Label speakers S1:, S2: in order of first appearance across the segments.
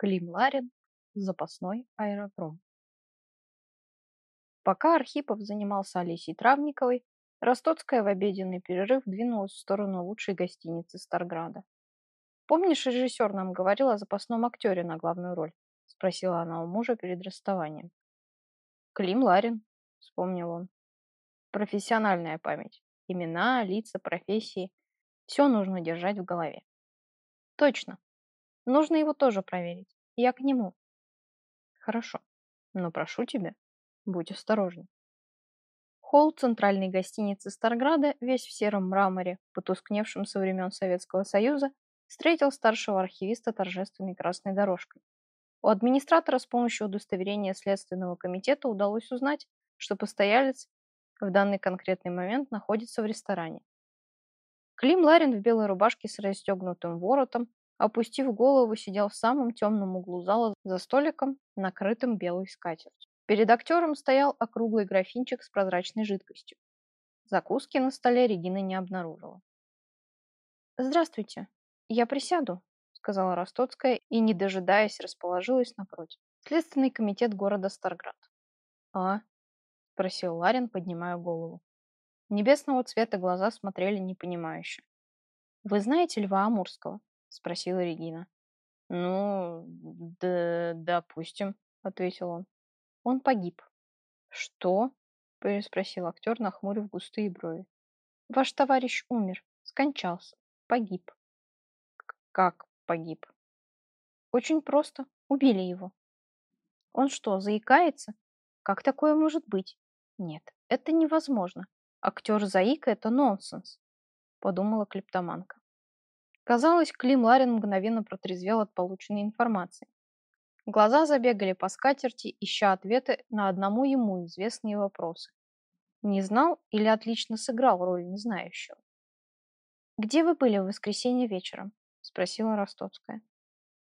S1: Клим Ларин. Запасной аэродром. Пока Архипов занимался Олесей Травниковой, Ростоцкая в обеденный перерыв двинулась в сторону лучшей гостиницы Старграда. «Помнишь, режиссер нам говорил о запасном актере на главную роль?» – спросила она у мужа перед расставанием. «Клим Ларин», – вспомнил он. «Профессиональная память. Имена, лица, профессии. Все нужно держать в голове». «Точно. Нужно его тоже проверить. Я к нему». «Хорошо. Но прошу тебя, будь осторожен». Холл центральной гостиницы Старграда, весь в сером мраморе, потускневшем со времен Советского Союза, встретил старшего архивиста торжественной красной дорожкой. У администратора с помощью удостоверения Следственного комитета удалось узнать, что постоялец в данный конкретный момент находится в ресторане. Клим Ларин в белой рубашке с расстегнутым воротом, опустив голову, сидел в самом темном углу зала за столиком, накрытым белой скатертью. Перед актером стоял округлый графинчик с прозрачной жидкостью. Закуски на столе Регина не обнаружила. «Здравствуйте. Я присяду», — сказала Ростоцкая и, не дожидаясь, расположилась напротив. Следственный комитет города Старград. «А?» — спросил Ларин, поднимая голову. Небесного цвета глаза смотрели непонимающе. «Вы знаете Льва Амурского?» — спросила Регина. «Ну, да, допустим», — ответил он. Он погиб. Что? переспросил актер, нахмурив густые брови. Ваш товарищ умер, скончался, погиб. Как погиб? Очень просто. Убили его. Он что, заикается? Как такое может быть? Нет, это невозможно. Актер заика – это нонсенс, подумала клептоманка. Казалось, Клим Ларин мгновенно протрезвел от полученной информации. Глаза забегали по скатерти, ища ответы на одному ему известные вопросы. Не знал или отлично сыграл роль незнающего? «Где вы были в воскресенье вечером?» – спросила Ростоцкая.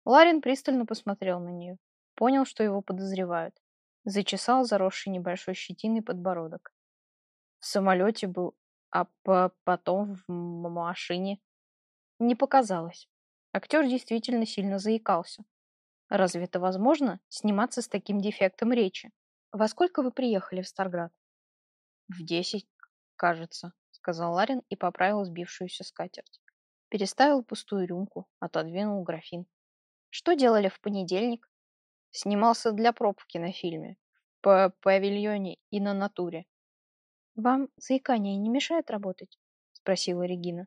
S1: Ларин пристально посмотрел на нее. Понял, что его подозревают. Зачесал заросший небольшой щетиной подбородок. В самолете был, а по потом в машине. Не показалось. Актер действительно сильно заикался. Разве это возможно, сниматься с таким дефектом речи? Во сколько вы приехали в Старград? В десять, кажется, сказал Ларин и поправил сбившуюся скатерть. Переставил пустую рюмку, отодвинул графин. Что делали в понедельник? Снимался для проб в кинофильме. По павильоне и на натуре. Вам заикание не мешает работать? Спросила Регина.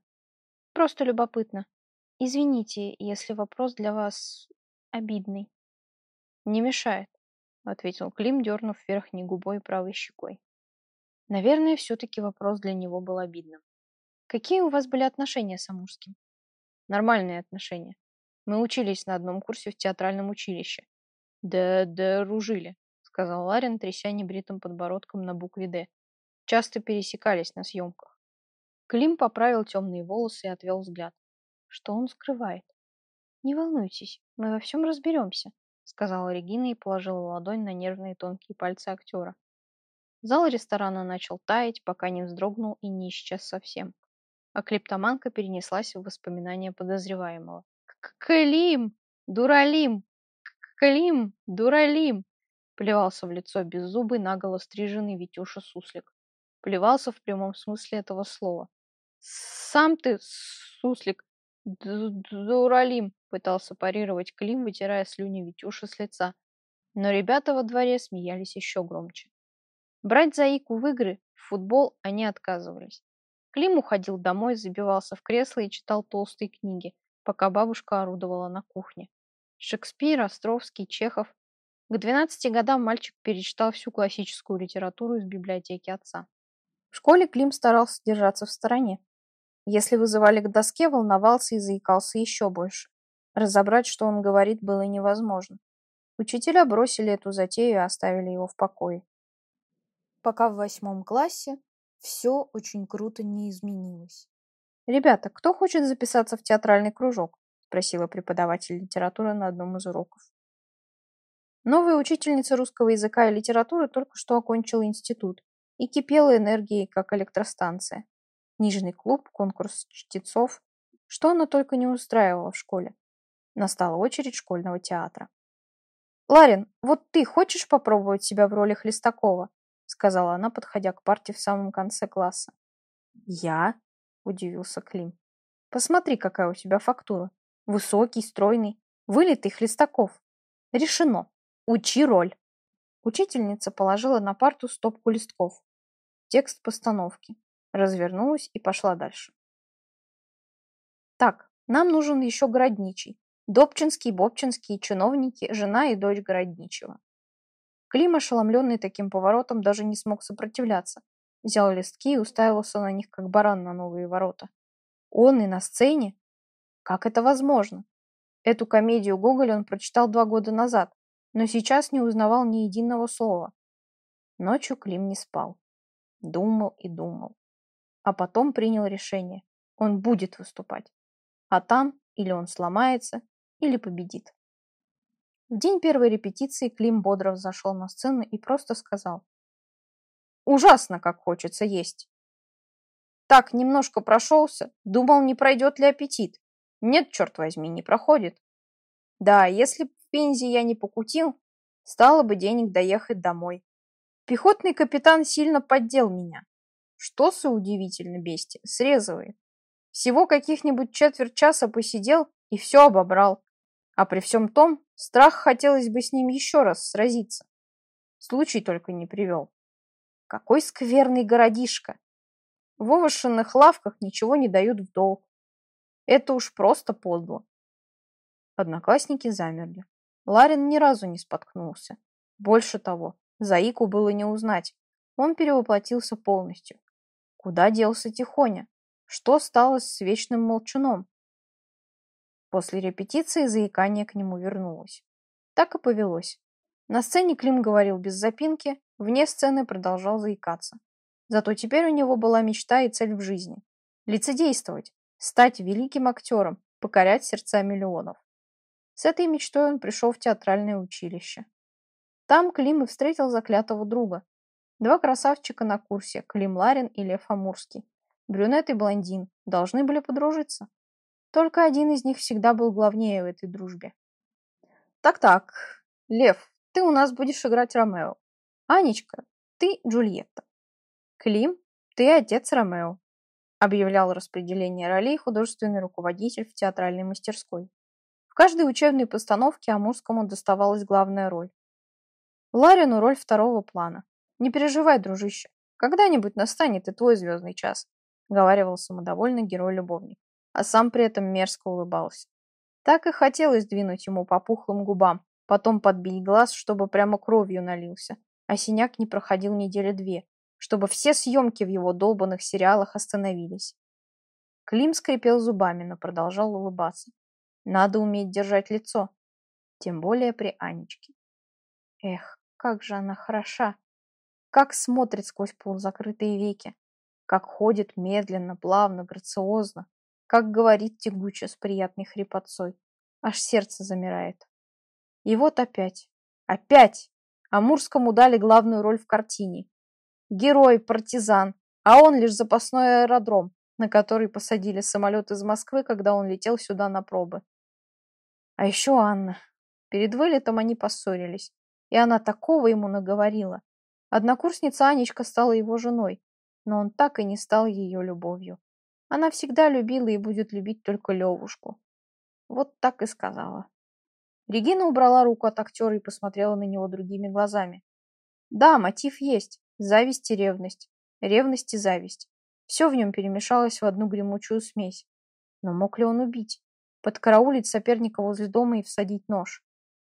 S1: Просто любопытно. Извините, если вопрос для вас обидный. Не мешает, ответил Клим, дернув верхней губой и правой щекой. Наверное, все-таки вопрос для него был обидным. Какие у вас были отношения с Амурским? Нормальные отношения. Мы учились на одном курсе в театральном училище. Да, да, ружили, сказал Ларин, тряся небритым подбородком на букве «Д». Часто пересекались на съемках. Клим поправил темные волосы и отвел взгляд. Что он скрывает? «Не волнуйтесь, мы во всем разберемся», — сказала Регина и положила ладонь на нервные тонкие пальцы актера. Зал ресторана начал таять, пока не вздрогнул и не исчез совсем. А клептоманка перенеслась в воспоминания подозреваемого. «Клим! Дуралим! Клим! Дуралим!» Плевался в лицо беззубый, наголо стриженный Витюша Суслик. Плевался в прямом смысле этого слова. «Сам ты, суслик, дуралим!» Пытался парировать Клим, вытирая слюни Витюши с лица. Но ребята во дворе смеялись еще громче. Брать Заику в игры, в футбол они отказывались. Клим уходил домой, забивался в кресло и читал толстые книги, пока бабушка орудовала на кухне. Шекспир, Островский, Чехов. К 12 годам мальчик перечитал всю классическую литературу из библиотеки отца. В школе Клим старался держаться в стороне. Если вызывали к доске, волновался и заикался еще больше. Разобрать, что он говорит, было невозможно. Учителя бросили эту затею и оставили его в покое. Пока в восьмом классе все очень круто не изменилось. «Ребята, кто хочет записаться в театральный кружок?» – спросила преподаватель литературы на одном из уроков. Новая учительница русского языка и литературы только что окончила институт и кипела энергией, как электростанция. Книжный клуб, конкурс чтецов, что она только не устраивала в школе. Настала очередь школьного театра. «Ларин, вот ты хочешь попробовать себя в роли Хлестакова?» сказала она, подходя к парте в самом конце класса. «Я?» – удивился Клим. «Посмотри, какая у тебя фактура. Высокий, стройный, вылитый Хлестаков. Решено. Учи роль». Учительница положила на парту стопку листков. Текст постановки. Развернулась и пошла дальше. Так, нам нужен еще городничий. Добчинский, Бобчинский, чиновники, жена и дочь городничего. Клим, ошеломленный таким поворотом, даже не смог сопротивляться. Взял листки и уставился на них, как баран на новые ворота. Он и на сцене? Как это возможно? Эту комедию Гоголь он прочитал два года назад, но сейчас не узнавал ни единого слова. Ночью Клим не спал. Думал и думал. А потом принял решение. Он будет выступать. А там или он сломается, или победит. В день первой репетиции Клим бодро зашел на сцену и просто сказал. «Ужасно, как хочется есть!» Так, немножко прошелся, думал, не пройдет ли аппетит. Нет, черт возьми, не проходит. Да, если б в Пензе я не покутил, стало бы денег доехать домой. Пехотный капитан сильно поддел меня. Что со удивительно бестия, срезывает. Всего каких-нибудь четверть часа посидел и все обобрал. А при всем том, страх хотелось бы с ним еще раз сразиться. Случай только не привел. Какой скверный городишко! В вывышенных лавках ничего не дают в долг. Это уж просто подло. Одноклассники замерли. Ларин ни разу не споткнулся. Больше того, Заику было не узнать. Он перевоплотился полностью. Куда делся Тихоня? Что стало с вечным молчуном? После репетиции заикание к нему вернулось. Так и повелось. На сцене Клим говорил без запинки, вне сцены продолжал заикаться. Зато теперь у него была мечта и цель в жизни. Лицедействовать, стать великим актером, покорять сердца миллионов. С этой мечтой он пришел в театральное училище. Там Клим и встретил заклятого друга. Два красавчика на курсе, Клим Ларин и Лев Амурский. Брюнет и блондин должны были подружиться. Только один из них всегда был главнее в этой дружбе. Так-так, Лев, ты у нас будешь играть Ромео. Анечка, ты Джульетта. Клим, ты отец Ромео. Объявлял распределение ролей художественный руководитель в театральной мастерской. В каждой учебной постановке Амурскому доставалась главная роль. Ларину роль второго плана. Не переживай, дружище, когда-нибудь настанет и твой звездный час, говаривал самодовольный герой-любовник а сам при этом мерзко улыбался. Так и хотелось двинуть ему по пухлым губам, потом подбить глаз, чтобы прямо кровью налился, а синяк не проходил недели две, чтобы все съемки в его долбанных сериалах остановились. Клим скрипел зубами, но продолжал улыбаться. Надо уметь держать лицо, тем более при Анечке. Эх, как же она хороша! Как смотрит сквозь полузакрытые веки, как ходит медленно, плавно, грациозно, как говорит тягуче с приятной хрипотцой. Аж сердце замирает. И вот опять. Опять! Амурскому дали главную роль в картине. Герой, партизан, а он лишь запасной аэродром, на который посадили самолет из Москвы, когда он летел сюда на пробы. А еще Анна. Перед вылетом они поссорились, и она такого ему наговорила. Однокурсница Анечка стала его женой, но он так и не стал ее любовью. Она всегда любила и будет любить только Левушку. Вот так и сказала. Регина убрала руку от актера и посмотрела на него другими глазами. Да, мотив есть. Зависть и ревность. Ревность и зависть. Все в нем перемешалось в одну гремучую смесь. Но мог ли он убить? Подкараулить соперника возле дома и всадить нож?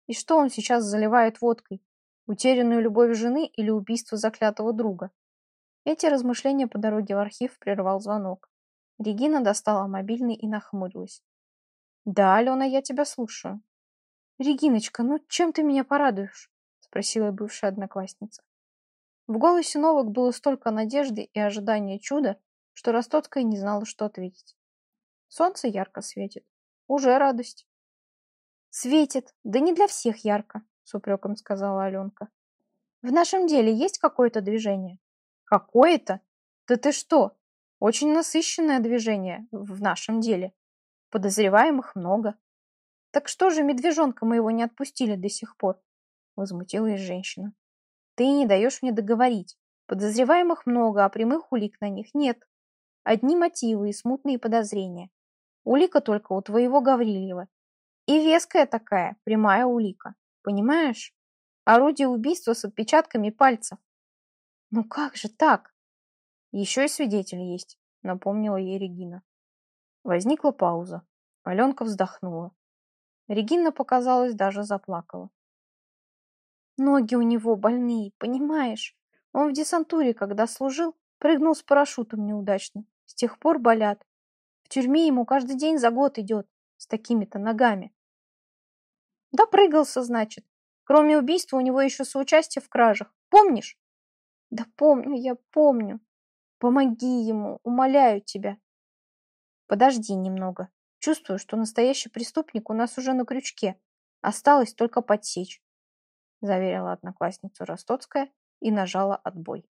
S1: И что он сейчас заливает водкой? Утерянную любовь жены или убийство заклятого друга? Эти размышления по дороге в архив прервал звонок. Регина достала мобильный и нахмурилась. «Да, Алена, я тебя слушаю». «Региночка, ну чем ты меня порадуешь?» спросила бывшая одноклассница. В голосе Новок было столько надежды и ожидания чуда, что Ростоцкая не знала, что ответить. Солнце ярко светит. Уже радость. Светит, да не для всех ярко, с упреком сказала Аленка. В нашем деле есть какое-то движение? Какое-то? Да ты что? Очень насыщенное движение в нашем деле. Подозреваемых много. Так что же медвежонка моего не отпустили до сих пор? Возмутилась женщина. Ты не даешь мне договорить. Подозреваемых много, а прямых улик на них нет. Одни мотивы и смутные подозрения. Улика только у твоего Гаврильева. И веская такая, прямая улика. Понимаешь? Орудие убийства с отпечатками пальцев. Ну как же так? Еще и свидетель есть, напомнила ей Регина. Возникла пауза. Аленка вздохнула. Регина, показалось, даже заплакала. Ноги у него больные, понимаешь? Он в десантуре, когда служил, прыгнул с парашютом неудачно. С тех пор болят. В тюрьме ему каждый день за год идет с такими-то ногами. Да прыгался, значит. Кроме убийства у него еще соучастие в кражах. Помнишь? Да помню, я помню. Помоги ему, умоляю тебя. Подожди немного. Чувствую, что настоящий преступник у нас уже на крючке. Осталось только подсечь. Заверила одноклассницу Ростоцкая и нажала отбой.